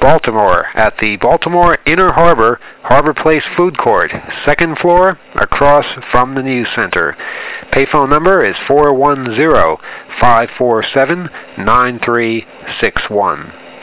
Baltimore at the Baltimore Inner Harbor Harbor Place Food Court, second floor, across from the News Center. Payphone number is 410 547 9361.